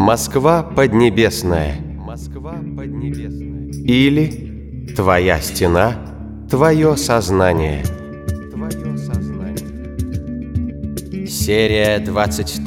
Москва Поднебесная. Москва Поднебесная. Или Твоя стена, Твое сознание. Твое сознание. Серия 23.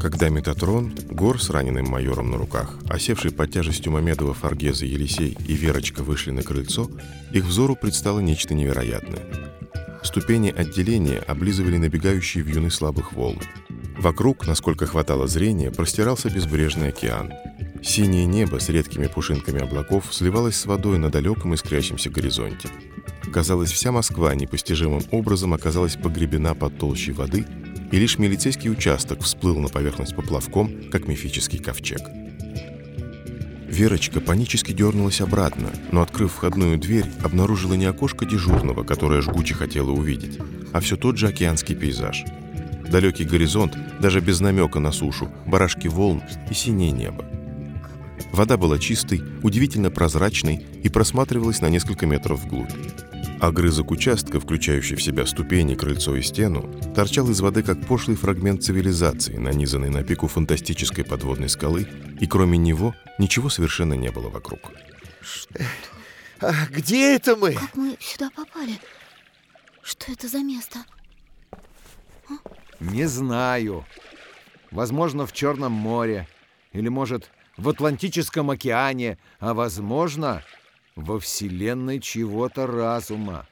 Когда Метатрон, Гор с раненым майором на руках, осевший под тяжестью Мамедова, Фаргеза, Елисей и Верочка вышли на крыльцо, их взору предстало нечто невероятное. Ступени отделения облизывали набегающие вьюны слабых волн. Вокруг, насколько хватало зрения, простирался безбрежный океан. Синее небо с редкими пушинками облаков сливалось с водой на далеком искрящемся горизонте. Казалось, вся Москва непостижимым образом оказалась погребена под толщей воды – и лишь милицейский участок всплыл на поверхность поплавком, как мифический ковчег. Верочка панически дернулась обратно, но, открыв входную дверь, обнаружила не окошко дежурного, которое жгуче хотела увидеть, а все тот же океанский пейзаж. Далекий горизонт, даже без намека на сушу, барашки волн и синее небо. Вода была чистой, удивительно прозрачной и просматривалась на несколько метров вглубь. Огрызок участка, включающий в себя ступени, крыльцо и стену, торчал из воды как пошлый фрагмент цивилизации, нанизанный на пику фантастической подводной скалы, и кроме него ничего совершенно не было вокруг. Что? А где это мы? Как мы сюда попали? Что это за место? А? Не знаю. Возможно, в Черном море. Или, может, в Атлантическом океане. А возможно, во вселенной чего-то разума.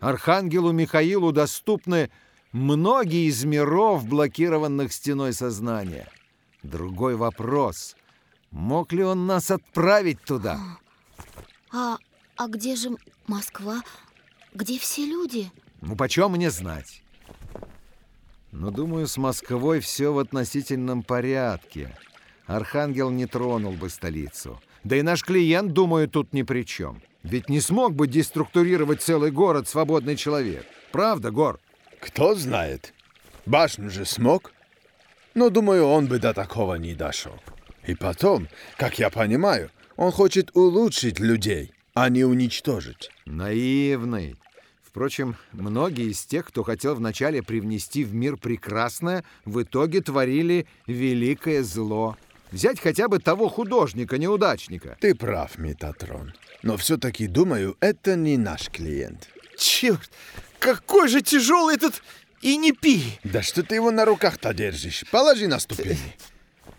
Архангелу Михаилу доступны многие из миров, блокированных стеной сознания. Другой вопрос. Мог ли он нас отправить туда? А, а где же Москва? Где все люди? Ну, почем мне знать? Но, думаю, с Москвой все в относительном порядке. Архангел не тронул бы столицу. Да и наш клиент, думаю, тут ни при чем. Ведь не смог бы деструктурировать целый город свободный человек. Правда, Гор? Кто знает. Башню же смог. Но, думаю, он бы до такого не дошел. И потом, как я понимаю, он хочет улучшить людей, а не уничтожить. Наивный. Впрочем, многие из тех, кто хотел вначале привнести в мир прекрасное, в итоге творили великое зло – Взять хотя бы того художника-неудачника. Ты прав, Метатрон. Но все-таки, думаю, это не наш клиент. Черт, какой же тяжелый этот и не пи. Да что ты его на руках-то держишь? Положи на ступени.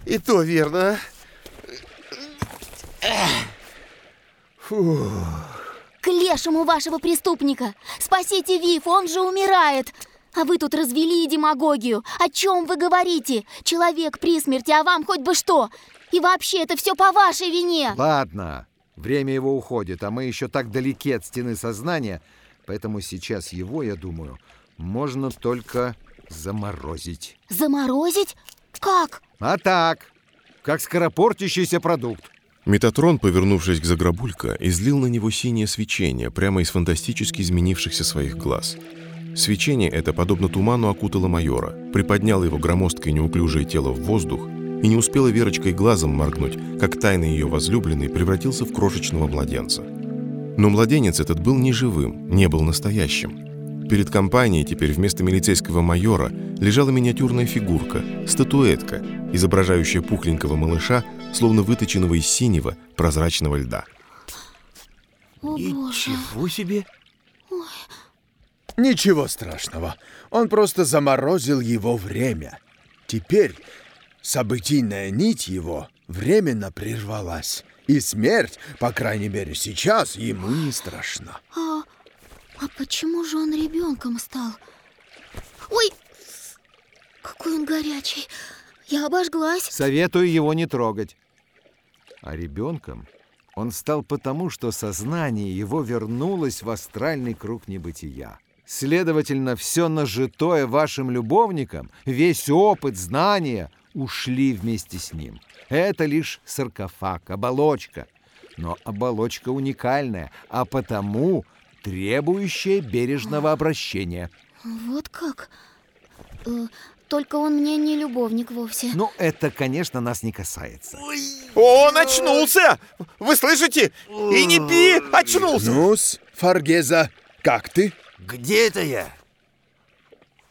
И то верно. Фу. К лешему вашего преступника! Спасите Вив, он же умирает! А вы тут развели демагогию. О чем вы говорите? Человек при смерти, а вам хоть бы что. И вообще, это все по вашей вине. Ладно, время его уходит, а мы еще так далеки от стены сознания, поэтому сейчас его, я думаю, можно только заморозить. Заморозить? Как? А так, как скоропортящийся продукт. Метатрон, повернувшись к Заграбулька, излил на него синее свечение прямо из фантастически изменившихся своих глаз – Свечение это, подобно туману, окутало майора, приподняло его громоздкое неуклюжее тело в воздух, и не успела Верочка и глазом моргнуть, как тайный ее возлюбленный превратился в крошечного младенца. Но младенец этот был не живым, не был настоящим. Перед компанией теперь вместо милицейского майора лежала миниатюрная фигурка, статуэтка, изображающая пухленького малыша, словно выточенного из синего прозрачного льда. О, Ничего себе! Ничего страшного. Он просто заморозил его время. Теперь событийная нить его временно прервалась. И смерть, по крайней мере сейчас, ему не страшна. А, а почему же он ребенком стал? Ой, какой он горячий. Я обожглась. Советую его не трогать. А ребенком он стал потому, что сознание его вернулось в астральный круг небытия. Следовательно, все нажитое вашим любовником, весь опыт, знания ушли вместе с ним. Это лишь саркофаг, оболочка. Но оболочка уникальная, а потому требующая бережного обращения. Вот как? Э, только он мне не любовник вовсе. Ну, это, конечно, нас не касается. Ой. Он очнулся! Вы слышите? И не пи, очнулся! Ну-с, Фаргеза, как ты? Где это я?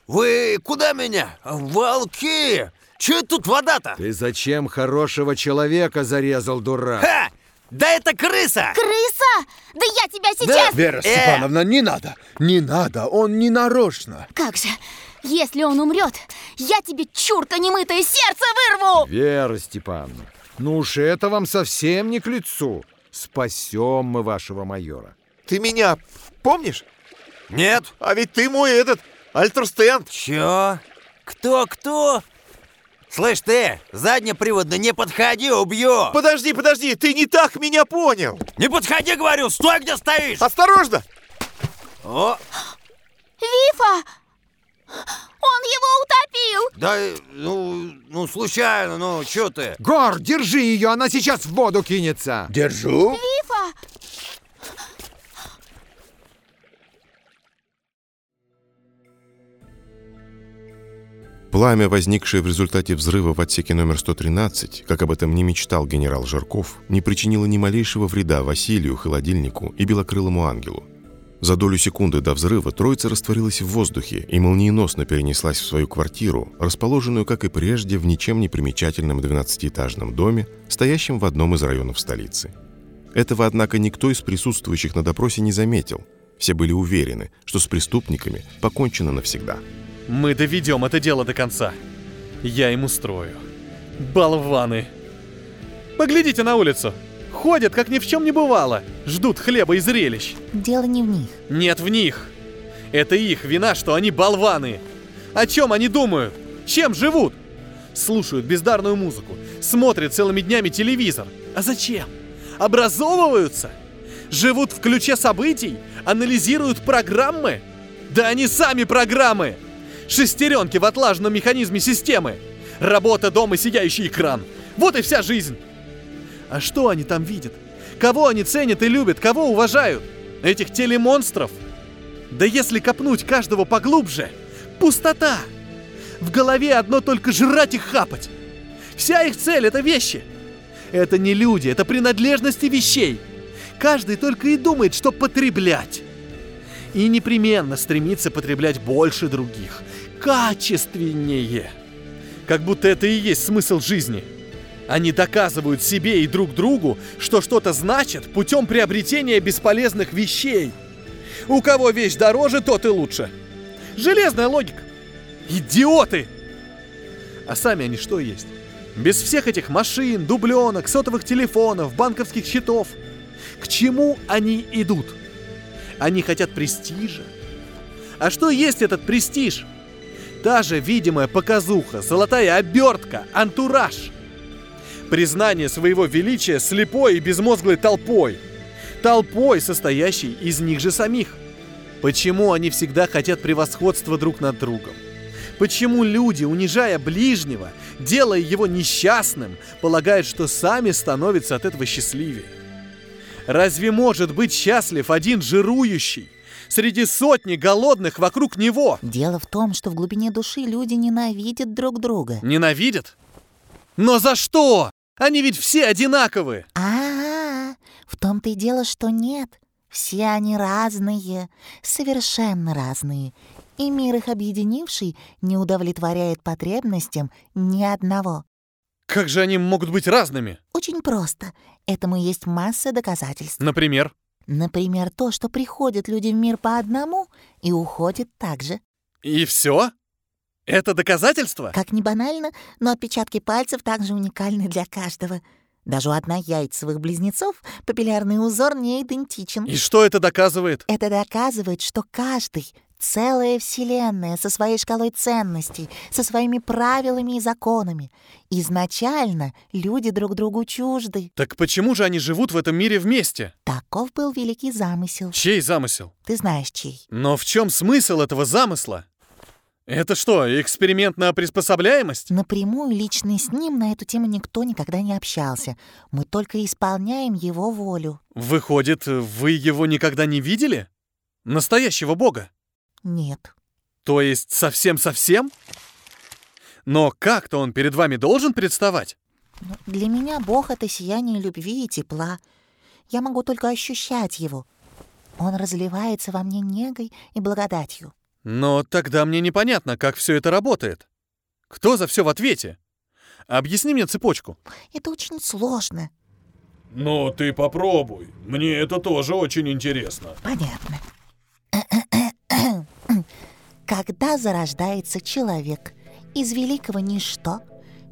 Вы куда меня? Волки! Че это тут вода-то? Ты зачем хорошего человека зарезал, дурак? Ха! Да это крыса! Крыса? Да я тебя сейчас... Вера Э! Степановна, не надо, не надо, он не нарочно. Как же, если он умрет, я тебе, чурка немытое, сердце вырву! Вера Степановна, ну уж это вам совсем не к лицу. Спасем мы вашего майора. Ты меня помнишь? Нет. А ведь ты мой этот, альтерстенд. Чё? Кто-кто? Слышь ты, заднеприводно не подходи, убью! Подожди, подожди, ты не так меня понял. Не подходи, говорю, стой, где стоишь! Осторожно! О, Вифа! Он его утопил! да, ну, ну, случайно, ну, чё ты? Гор, держи ее, она сейчас в воду кинется. Держу. Вифа! Пламя, возникшее в результате взрыва в отсеке номер 113, как об этом не мечтал генерал Жарков, не причинило ни малейшего вреда Василию, холодильнику и белокрылому ангелу. За долю секунды до взрыва троица растворилась в воздухе и молниеносно перенеслась в свою квартиру, расположенную, как и прежде, в ничем не примечательном 12-этажном доме, стоящем в одном из районов столицы. Этого, однако, никто из присутствующих на допросе не заметил. Все были уверены, что с преступниками покончено навсегда. Мы доведем это дело до конца. Я им устрою. Болваны. Поглядите на улицу. Ходят, как ни в чем не бывало. Ждут хлеба и зрелищ. Дело не в них. Нет в них. Это их вина, что они болваны. О чем они думают? Чем живут? Слушают бездарную музыку, смотрят целыми днями телевизор. А зачем? Образовываются? Живут в ключе событий? Анализируют программы? Да они сами программы! Шестеренки в отлаженном механизме системы. Работа, дом и сияющий экран. Вот и вся жизнь. А что они там видят? Кого они ценят и любят? Кого уважают? Этих телемонстров? Да если копнуть каждого поглубже, пустота. В голове одно только жрать и хапать. Вся их цель — это вещи. Это не люди, это принадлежности вещей. Каждый только и думает, что потреблять. И непременно стремится потреблять больше других, качественнее. Как будто это и есть смысл жизни. Они доказывают себе и друг другу, что что-то значит путем приобретения бесполезных вещей. У кого вещь дороже, тот и лучше. Железная логика. Идиоты! А сами они что есть? Без всех этих машин, дубленок, сотовых телефонов, банковских счетов. К чему они идут? Они хотят престижа. А что есть этот престиж? Та же видимая показуха, золотая обертка, антураж. Признание своего величия слепой и безмозглой толпой. Толпой, состоящей из них же самих. Почему они всегда хотят превосходства друг над другом? Почему люди, унижая ближнего, делая его несчастным, полагают, что сами становятся от этого счастливее? Разве может быть счастлив один жирующий среди сотни голодных вокруг него? Дело в том, что в глубине души люди ненавидят друг друга. Ненавидят? Но за что? Они ведь все одинаковы. А, в том-то и дело, что нет. Все они разные, совершенно разные. И мир их объединивший не удовлетворяет потребностям ни одного. Как же они могут быть разными? Очень просто. Этому есть масса доказательств. Например? Например, то, что приходят люди в мир по одному и уходят так же. И все? Это доказательство? Как ни банально, но отпечатки пальцев также уникальны для каждого. Даже у однояйцевых близнецов папиллярный узор не идентичен. И что это доказывает? Это доказывает, что каждый — целая вселенная со своей шкалой ценностей, со своими правилами и законами. Изначально люди друг другу чужды. Так почему же они живут в этом мире вместе? Таков был великий замысел. Чей замысел? Ты знаешь, чей. Но в чем смысл этого замысла? Это что, эксперимент на приспособляемость? Напрямую лично с ним на эту тему никто никогда не общался. Мы только исполняем его волю. Выходит, вы его никогда не видели? Настоящего бога? Нет. То есть совсем-совсем? Но как-то он перед вами должен представать? Но Для меня Бог — это сияние любви и тепла. Я могу только ощущать его. Он разливается во мне негой и благодатью. Но тогда мне непонятно, как все это работает. Кто за все в ответе? Объясни мне цепочку. Это очень сложно. Ну, ты попробуй. Мне это тоже очень интересно. Понятно. Когда зарождается человек из великого ничто,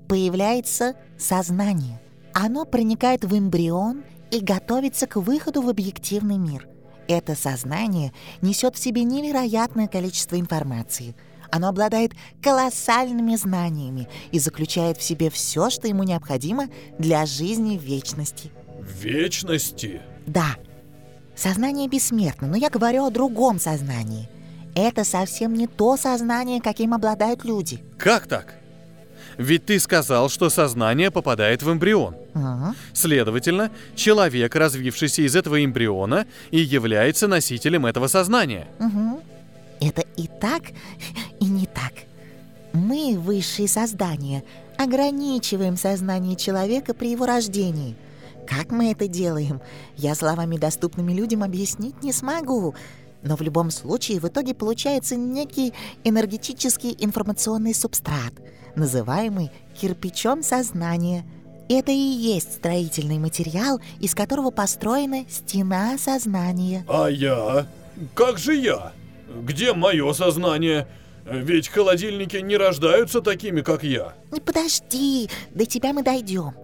появляется сознание. Оно проникает в эмбрион и готовится к выходу в объективный мир. Это сознание несет в себе невероятное количество информации. Оно обладает колоссальными знаниями и заключает в себе все, что ему необходимо для жизни в вечности. В вечности? Да, сознание бессмертно, но я говорю о другом сознании. Это совсем не то сознание, каким обладают люди. Как так? Ведь ты сказал, что сознание попадает в эмбрион. Ага. Следовательно, человек, развившийся из этого эмбриона, и является носителем этого сознания. Угу. Это и так, и не так. Мы, высшие создания, ограничиваем сознание человека при его рождении. Как мы это делаем, я словами, доступными людям, объяснить не смогу. Но в любом случае в итоге получается некий энергетический информационный субстрат, называемый кирпичом сознания. Это и есть строительный материал, из которого построена стена сознания. А я? Как же я? Где мое сознание? Ведь холодильники не рождаются такими, как я. Подожди, до тебя мы дойдем.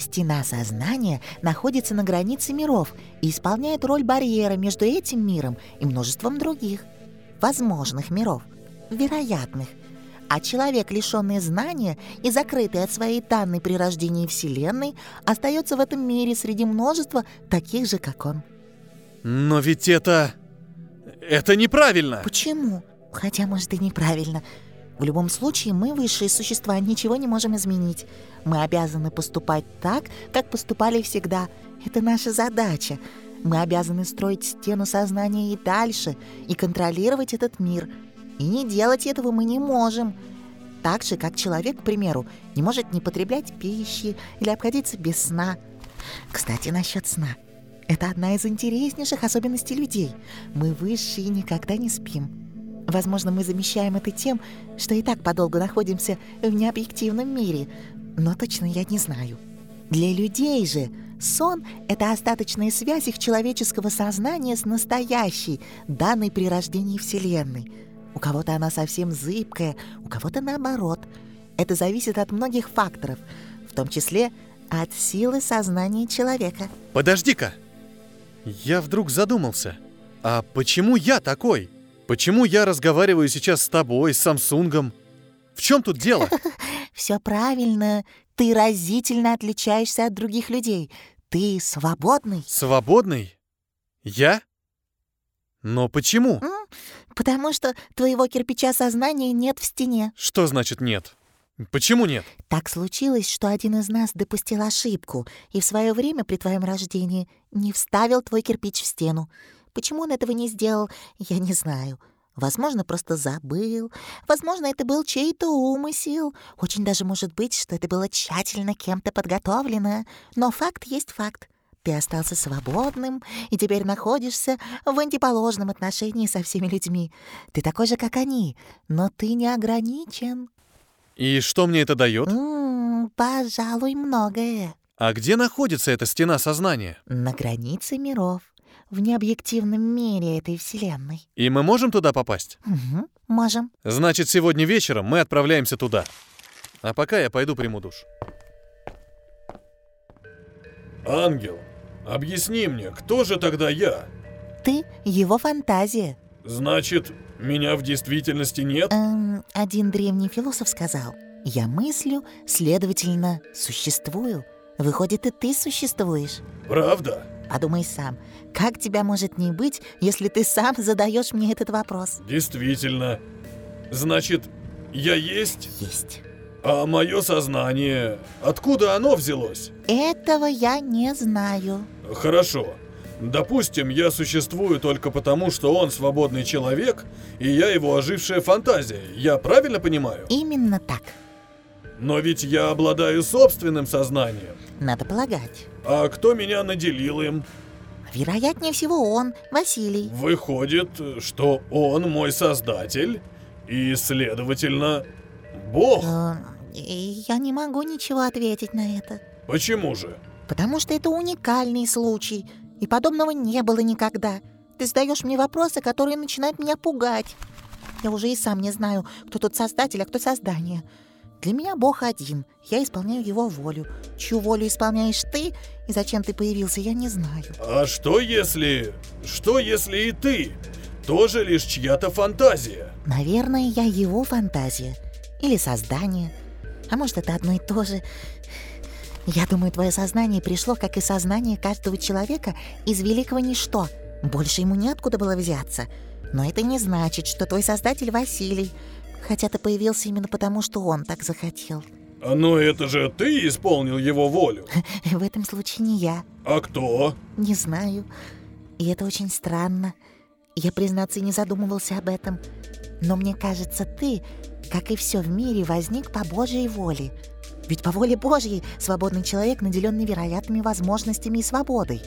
Стена сознания находится на границе миров и исполняет роль барьера между этим миром и множеством других, возможных миров, вероятных. А человек, лишенный знания и закрытый от своей данной при рождении Вселенной, остается в этом мире среди множества таких же, как он. Но ведь это... Это неправильно. Почему? Хотя, может, и неправильно. В любом случае, мы, высшие существа, ничего не можем изменить. Мы обязаны поступать так, как поступали всегда. Это наша задача. Мы обязаны строить стену сознания и дальше, и контролировать этот мир. И не делать этого мы не можем. Так же, как человек, к примеру, не может не потреблять пищи или обходиться без сна. Кстати, насчет сна. Это одна из интереснейших особенностей людей. Мы высшие никогда не спим. Возможно, мы замещаем это тем, что и так подолгу находимся в необъективном мире, но точно я не знаю. Для людей же сон — это остаточная связь их человеческого сознания с настоящей, данной при рождении Вселенной. У кого-то она совсем зыбкая, у кого-то наоборот. Это зависит от многих факторов, в том числе от силы сознания человека. Подожди-ка. Я вдруг задумался. А почему я такой? Почему я разговариваю сейчас с тобой, с Самсунгом? В чем тут дело? Все правильно. Ты разительно отличаешься от других людей. Ты свободный. Свободный? Я? Но почему? Потому что твоего кирпича сознания нет в стене. Что значит нет? Почему нет? Так случилось, что один из нас допустил ошибку и в свое время при твоем рождении не вставил твой кирпич в стену. Почему он этого не сделал, я не знаю. Возможно, просто забыл. Возможно, это был чей-то умысел. Очень даже может быть, что это было тщательно кем-то подготовлено. Но факт есть факт. Ты остался свободным и теперь находишься в антиположном отношении со всеми людьми. Ты такой же, как они, но ты не ограничен. И что мне это дает? Пожалуй, многое. А где находится эта стена сознания? На границе миров, в необъективном мире этой вселенной. И мы можем туда попасть? Мгм, можем. Значит, сегодня вечером мы отправляемся туда. А пока я пойду приму душ. Ангел, объясни мне, кто же тогда я? Ты — его фантазия. Значит, меня в действительности нет? Эм, один древний философ сказал, «Я мыслю, следовательно, существую. Выходит, и ты существуешь. Правда? Подумай сам, как тебя может не быть, если ты сам задаешь мне этот вопрос?» Действительно. Значит, я есть? Есть. А мое сознание, откуда оно взялось? Этого я не знаю. Хорошо. Допустим, я существую только потому, что он свободный человек, и я его ожившая фантазия. Я правильно понимаю? Именно так. Но ведь я обладаю собственным сознанием. Надо полагать. А кто меня наделил им? Вероятнее всего он, Василий. Выходит, что он мой создатель и, следовательно, Бог. Э, и Я не могу ничего ответить на это. Почему же? Потому что это уникальный случай, и подобного не было никогда. Ты задаешь мне вопросы, которые начинают меня пугать. Я уже и сам не знаю, кто тут создатель, а кто создание. Для меня Бог один, я исполняю его волю. Чью волю исполняешь ты, и зачем ты появился, я не знаю. А что если... Что если и ты? Тоже лишь чья-то фантазия? Наверное, я его фантазия. Или создание. А может, это одно и то же. Я думаю, твое сознание пришло, как и сознание каждого человека, из великого ничто. Больше ему неоткуда было взяться. Но это не значит, что твой создатель Василий. Хотя ты появился именно потому, что он так захотел. А, Но это же ты исполнил его волю. В этом случае не я. А кто? Не знаю. И это очень странно. Я, признаться, и не задумывался об этом. Но мне кажется, ты, как и все в мире, возник по Божьей воле. Ведь по воле Божьей свободный человек наделен невероятными возможностями и свободой.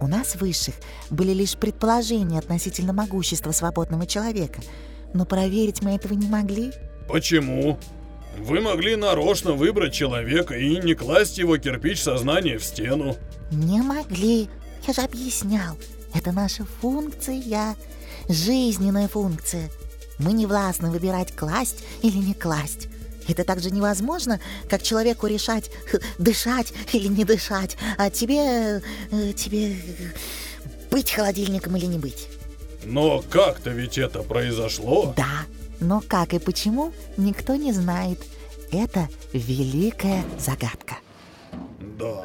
У нас, высших, были лишь предположения относительно могущества свободного человека. Но проверить мы этого не могли. Почему? Вы могли нарочно выбрать человека и не класть его кирпич сознания в стену. Не могли. Я же объяснял. Это наша функция. Жизненная функция. Мы не властны выбирать класть или не класть. Это так же невозможно, как человеку решать, дышать или не дышать, а тебе... э, тебе быть холодильником или не быть. Но как-то ведь это произошло. Да, но как и почему, никто не знает. Это великая загадка. Да.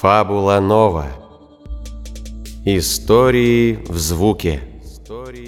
Фабула нова. Истории в звуке. Истории в звуке.